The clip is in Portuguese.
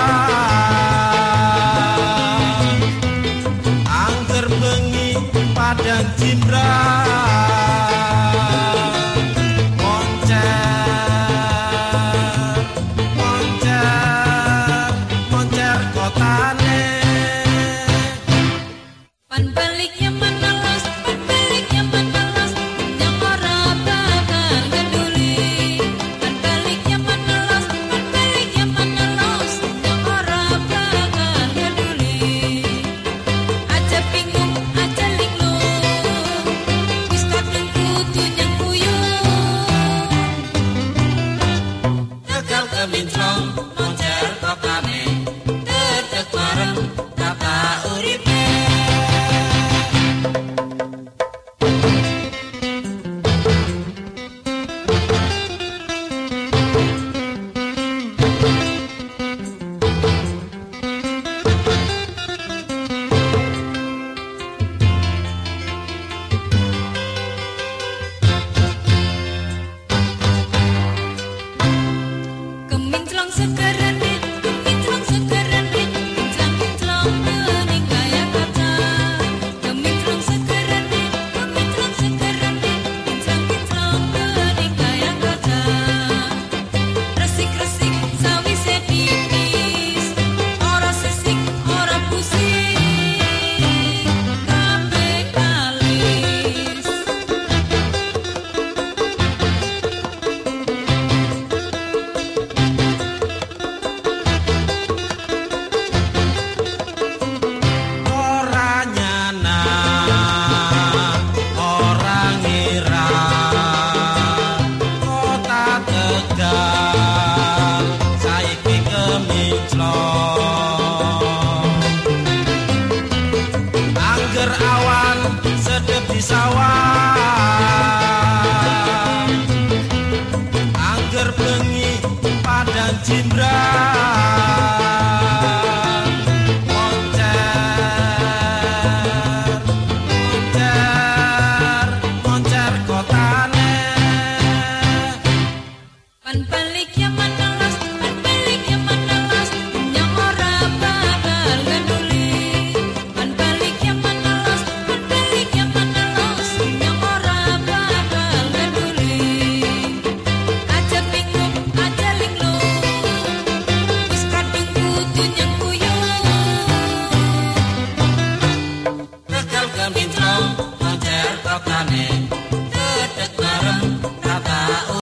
perawan